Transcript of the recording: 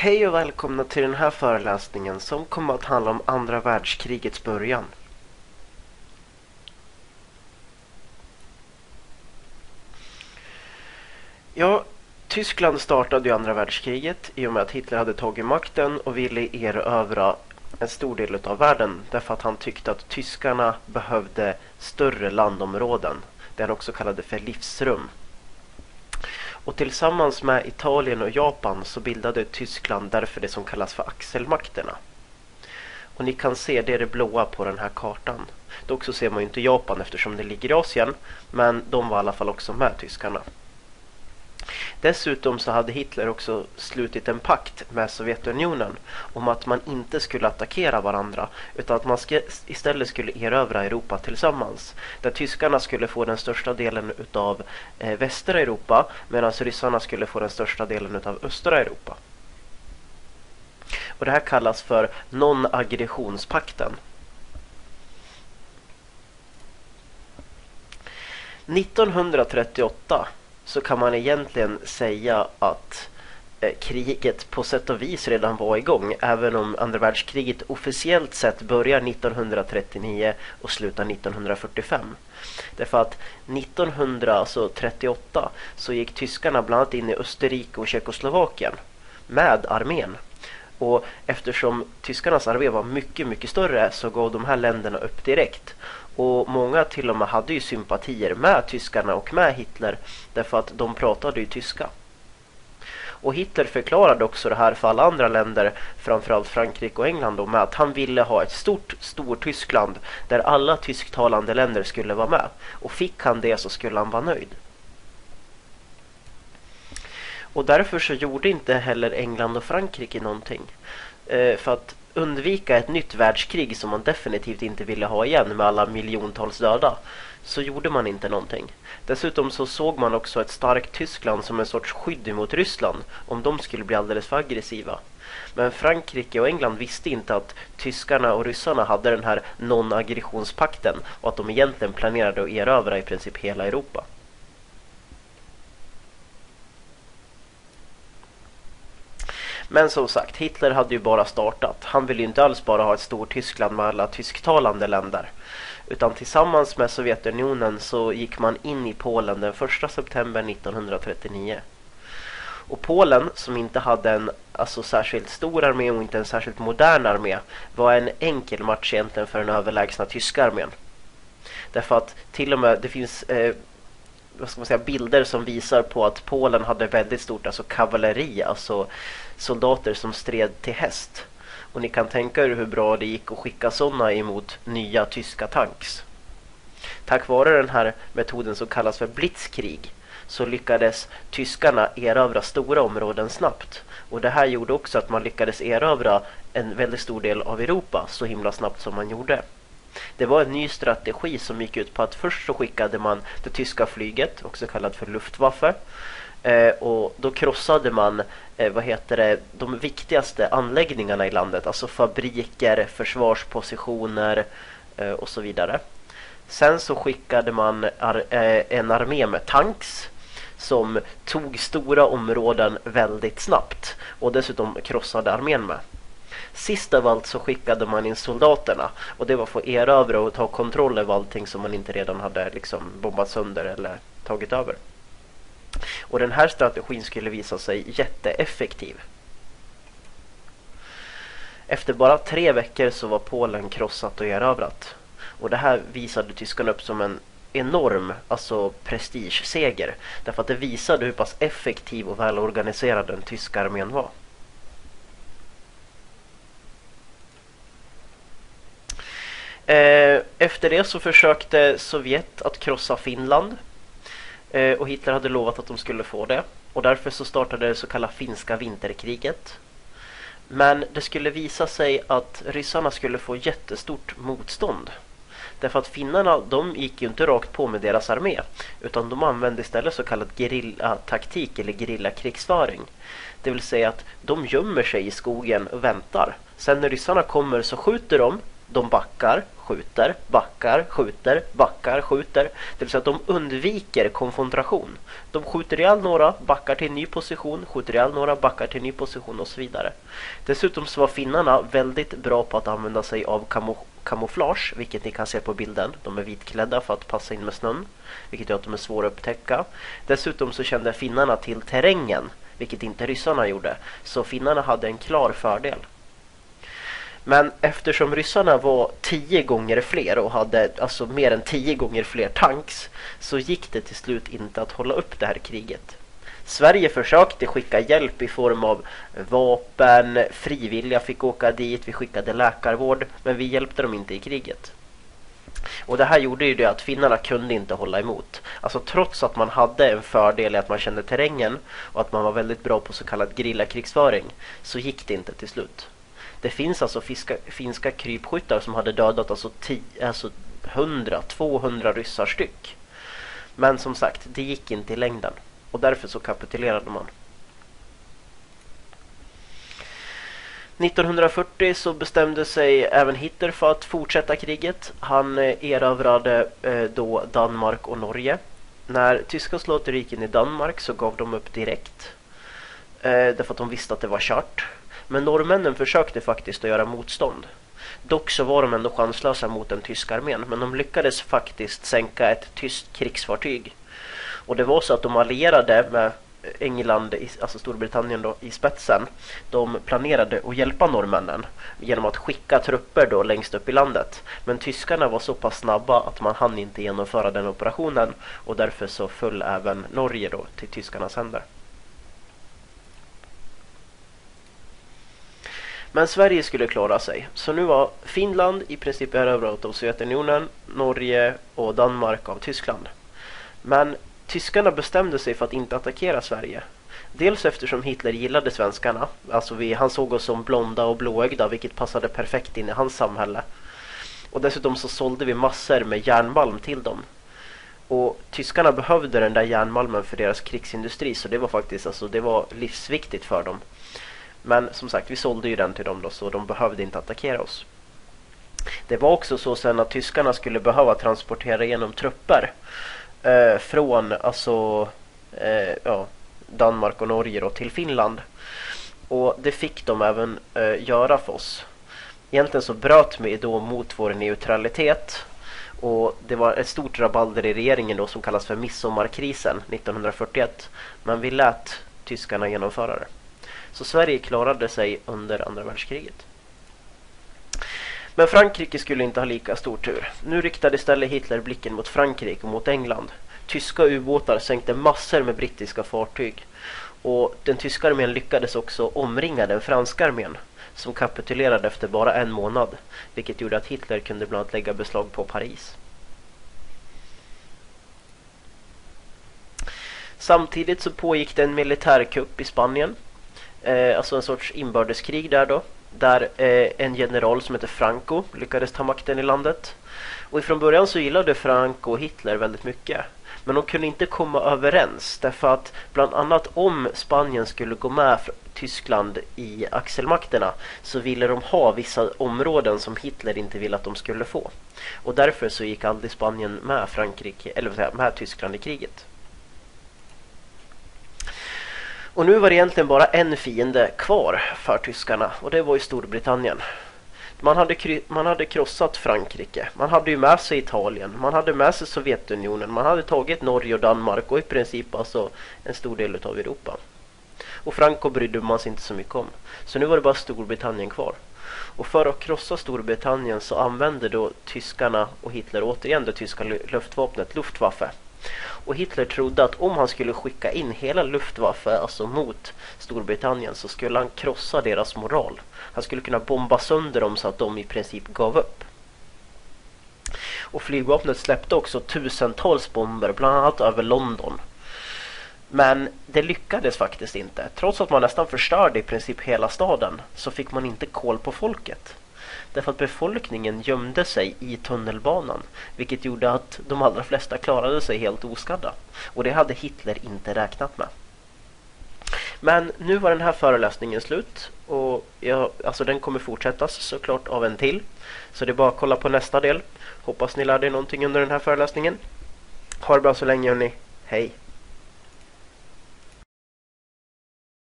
Hej och välkomna till den här föreläsningen som kommer att handla om andra världskrigets början. Ja, Tyskland startade ju andra världskriget i och med att Hitler hade tagit makten och ville erövra en stor del av världen därför att han tyckte att tyskarna behövde större landområden. Det han också kallade för livsrum. Och tillsammans med Italien och Japan så bildade Tyskland därför det som kallas för axelmakterna. Och ni kan se det är det blåa på den här kartan. Dock så ser man ju inte Japan eftersom det ligger i Asien. Men de var i alla fall också med tyskarna. Dessutom så hade Hitler också slutit en pakt med Sovjetunionen om att man inte skulle attackera varandra utan att man istället skulle erövra Europa tillsammans. Där tyskarna skulle få den största delen av eh, västra Europa medan ryssarna skulle få den största delen av östra Europa. Och det här kallas för non-aggressionspakten. 1938 så kan man egentligen säga att eh, kriget på sätt och vis redan var igång även om andra världskriget officiellt sett börjar 1939 och slutar 1945. Därför att 1938 alltså så gick tyskarna bland annat in i Österrike och Tjeckoslovakien med armén. Och eftersom tyskarnas armé var mycket, mycket större så gav de här länderna upp direkt. Och många till och med hade ju sympatier med tyskarna och med Hitler därför att de pratade ju tyska. Och Hitler förklarade också det här för alla andra länder, framförallt Frankrike och England då, med att han ville ha ett stort, stort Tyskland där alla tysktalande länder skulle vara med. Och fick han det så skulle han vara nöjd. Och därför så gjorde inte heller England och Frankrike någonting. Eh, för att undvika ett nytt världskrig som man definitivt inte ville ha igen med alla miljontals döda så gjorde man inte någonting. Dessutom så såg man också ett starkt Tyskland som en sorts skydd mot Ryssland om de skulle bli alldeles för aggressiva. Men Frankrike och England visste inte att tyskarna och ryssarna hade den här non-aggressionspakten och att de egentligen planerade att erövra i princip hela Europa. Men som sagt, Hitler hade ju bara startat. Han ville ju inte alls bara ha ett stort Tyskland med alla tysktalande länder. Utan tillsammans med Sovjetunionen så gick man in i Polen den 1 september 1939. Och Polen, som inte hade en alltså, särskilt stor armé och inte en särskilt modern armé, var en enkel match egentligen för den överlägsna tyska armén. Därför att till och med det finns eh, vad ska man säga, bilder som visar på att Polen hade väldigt stort alltså kavalleri, alltså soldater som stred till häst. Och ni kan tänka er hur bra det gick att skicka sådana emot nya tyska tanks. Tack vare den här metoden som kallas för blitzkrig så lyckades tyskarna erövra stora områden snabbt. Och det här gjorde också att man lyckades erövra en väldigt stor del av Europa så himla snabbt som man gjorde. Det var en ny strategi som gick ut på att först så skickade man det tyska flyget, också kallat för Luftwaffe. Eh, och då krossade man eh, vad heter det, de viktigaste anläggningarna i landet, alltså fabriker, försvarspositioner eh, och så vidare. Sen så skickade man ar eh, en armé med tanks som tog stora områden väldigt snabbt och dessutom krossade armén med. Sist av allt så skickade man in soldaterna och det var för att erövra och ta kontroll över allting som man inte redan hade liksom bombat sönder eller tagit över. Och den här strategin skulle visa sig jätteeffektiv. Efter bara tre veckor så var Polen krossat och erövrat. Och det här visade tyskarna upp som en enorm alltså prestigeseger. Därför att det visade hur pass effektiv och välorganiserad den tyska armén var. Eh, efter det så försökte Sovjet att krossa Finland. Eh, och Hitler hade lovat att de skulle få det. Och därför så startade det så kallade finska vinterkriget. Men det skulle visa sig att ryssarna skulle få jättestort motstånd. Därför att finnarna de gick ju inte rakt på med deras armé. Utan de använde istället så kallad gerillataktik eller gerillakrigsföring. Det vill säga att de gömmer sig i skogen och väntar. Sen när ryssarna kommer så skjuter de, de backar, skjuter, backar, skjuter, backar, skjuter. Det vill säga att de undviker konfrontation. De skjuter ihjäl några, backar till en ny position, skjuter ihjäl några, backar till en ny position och så vidare. Dessutom så var finnarna väldigt bra på att använda sig av kamouflage, vilket ni kan se på bilden. De är vitklädda för att passa in med snön, vilket gör att de är svåra att upptäcka. Dessutom så kände finnarna till terrängen, vilket inte ryssarna gjorde. Så finnarna hade en klar fördel. Men eftersom ryssarna var tio gånger fler och hade alltså mer än tio gånger fler tanks så gick det till slut inte att hålla upp det här kriget. Sverige försökte skicka hjälp i form av vapen, frivilliga fick åka dit, vi skickade läkarvård, men vi hjälpte dem inte i kriget. Och det här gjorde ju det att finnarna kunde inte hålla emot. Alltså trots att man hade en fördel i att man kände terrängen och att man var väldigt bra på så kallad grillakrigsföring så gick det inte till slut. Det finns alltså fiska, finska krypskyttar som hade dödat alltså, alltså 100-200 ryssar styck. Men som sagt, det gick inte i längden. Och därför så kapitulerade man. 1940 så bestämde sig även Hitler för att fortsätta kriget. Han eh, erövrade eh, då Danmark och Norge. När tyska soldater gick in i Danmark så gav de upp direkt. Eh, därför att de visste att det var kört. Men norrmännen försökte faktiskt att göra motstånd. Dock så var de ändå chanslösa mot den tyska armén. Men de lyckades faktiskt sänka ett tyskt krigsfartyg. Och det var så att de allierade med England, alltså Storbritannien då, i spetsen. De planerade att hjälpa norrmännen genom att skicka trupper då längst upp i landet. Men tyskarna var så pass snabba att man hann inte genomföra den operationen och därför så föll även Norge då till tyskarnas händer. Men Sverige skulle klara sig. Så nu var Finland i princip erövrat av Sovjetunionen, Norge och Danmark av Tyskland. Men tyskarna bestämde sig för att inte attackera Sverige. Dels eftersom Hitler gillade svenskarna. Alltså vi, han såg oss som blonda och blåögda vilket passade perfekt in i hans samhälle. Och dessutom så sålde vi massor med järnmalm till dem. Och tyskarna behövde den där järnmalmen för deras krigsindustri så det var faktiskt alltså, det var livsviktigt för dem. Men som sagt, vi sålde ju den till dem då så de behövde inte attackera oss. Det var också så sen att tyskarna skulle behöva transportera igenom trupper eh, från alltså eh, ja, Danmark och Norge då, till Finland. Och det fick de även eh, göra för oss. Egentligen så bröt vi då mot vår neutralitet och det var ett stort rabalder i regeringen då som kallas för midsommarkrisen 1941. Men vi lät tyskarna genomföra det. Så Sverige klarade sig under andra världskriget. Men Frankrike skulle inte ha lika stor tur. Nu riktade istället Hitler blicken mot Frankrike och mot England. Tyska ubåtar sänkte massor med brittiska fartyg. Och den tyska armén lyckades också omringa den franska armén som kapitulerade efter bara en månad. Vilket gjorde att Hitler kunde bland annat lägga beslag på Paris. Samtidigt så pågick det en militärkupp i Spanien eh, alltså en sorts inbördeskrig där då. Där eh, en general som heter Franco lyckades ta makten i landet. Och ifrån början så gillade Franco Hitler väldigt mycket. Men de kunde inte komma överens därför att bland annat om Spanien skulle gå med Tyskland i axelmakterna så ville de ha vissa områden som Hitler inte ville att de skulle få. Och därför så gick aldrig Spanien med Frankrike eller med Tyskland i kriget. Och nu var det egentligen bara en fiende kvar för tyskarna och det var ju Storbritannien. Man hade, man hade krossat Frankrike, man hade ju med sig Italien, man hade med sig Sovjetunionen, man hade tagit Norge och Danmark och i princip alltså en stor del av Europa. Och Franco brydde man sig inte så mycket om. Så nu var det bara Storbritannien kvar. Och för att krossa Storbritannien så använde då tyskarna och Hitler återigen det tyska luftvapnet Luftwaffe och Hitler trodde att om han skulle skicka in hela Luftwaffe alltså mot Storbritannien så skulle han krossa deras moral. Han skulle kunna bomba sönder dem så att de i princip gav upp. Och flygvapnet släppte också tusentals bomber, bland annat över London. Men det lyckades faktiskt inte. Trots att man nästan förstörde i princip hela staden så fick man inte koll på folket. Därför att befolkningen gömde sig i tunnelbanan. Vilket gjorde att de allra flesta klarade sig helt oskadda. Och det hade Hitler inte räknat med. Men nu var den här föreläsningen slut och jag, alltså den kommer fortsättas såklart av en till. Så det är bara att kolla på nästa del. Hoppas ni lärde er någonting under den här föreläsningen. Ha det bra så länge hörni. Hej!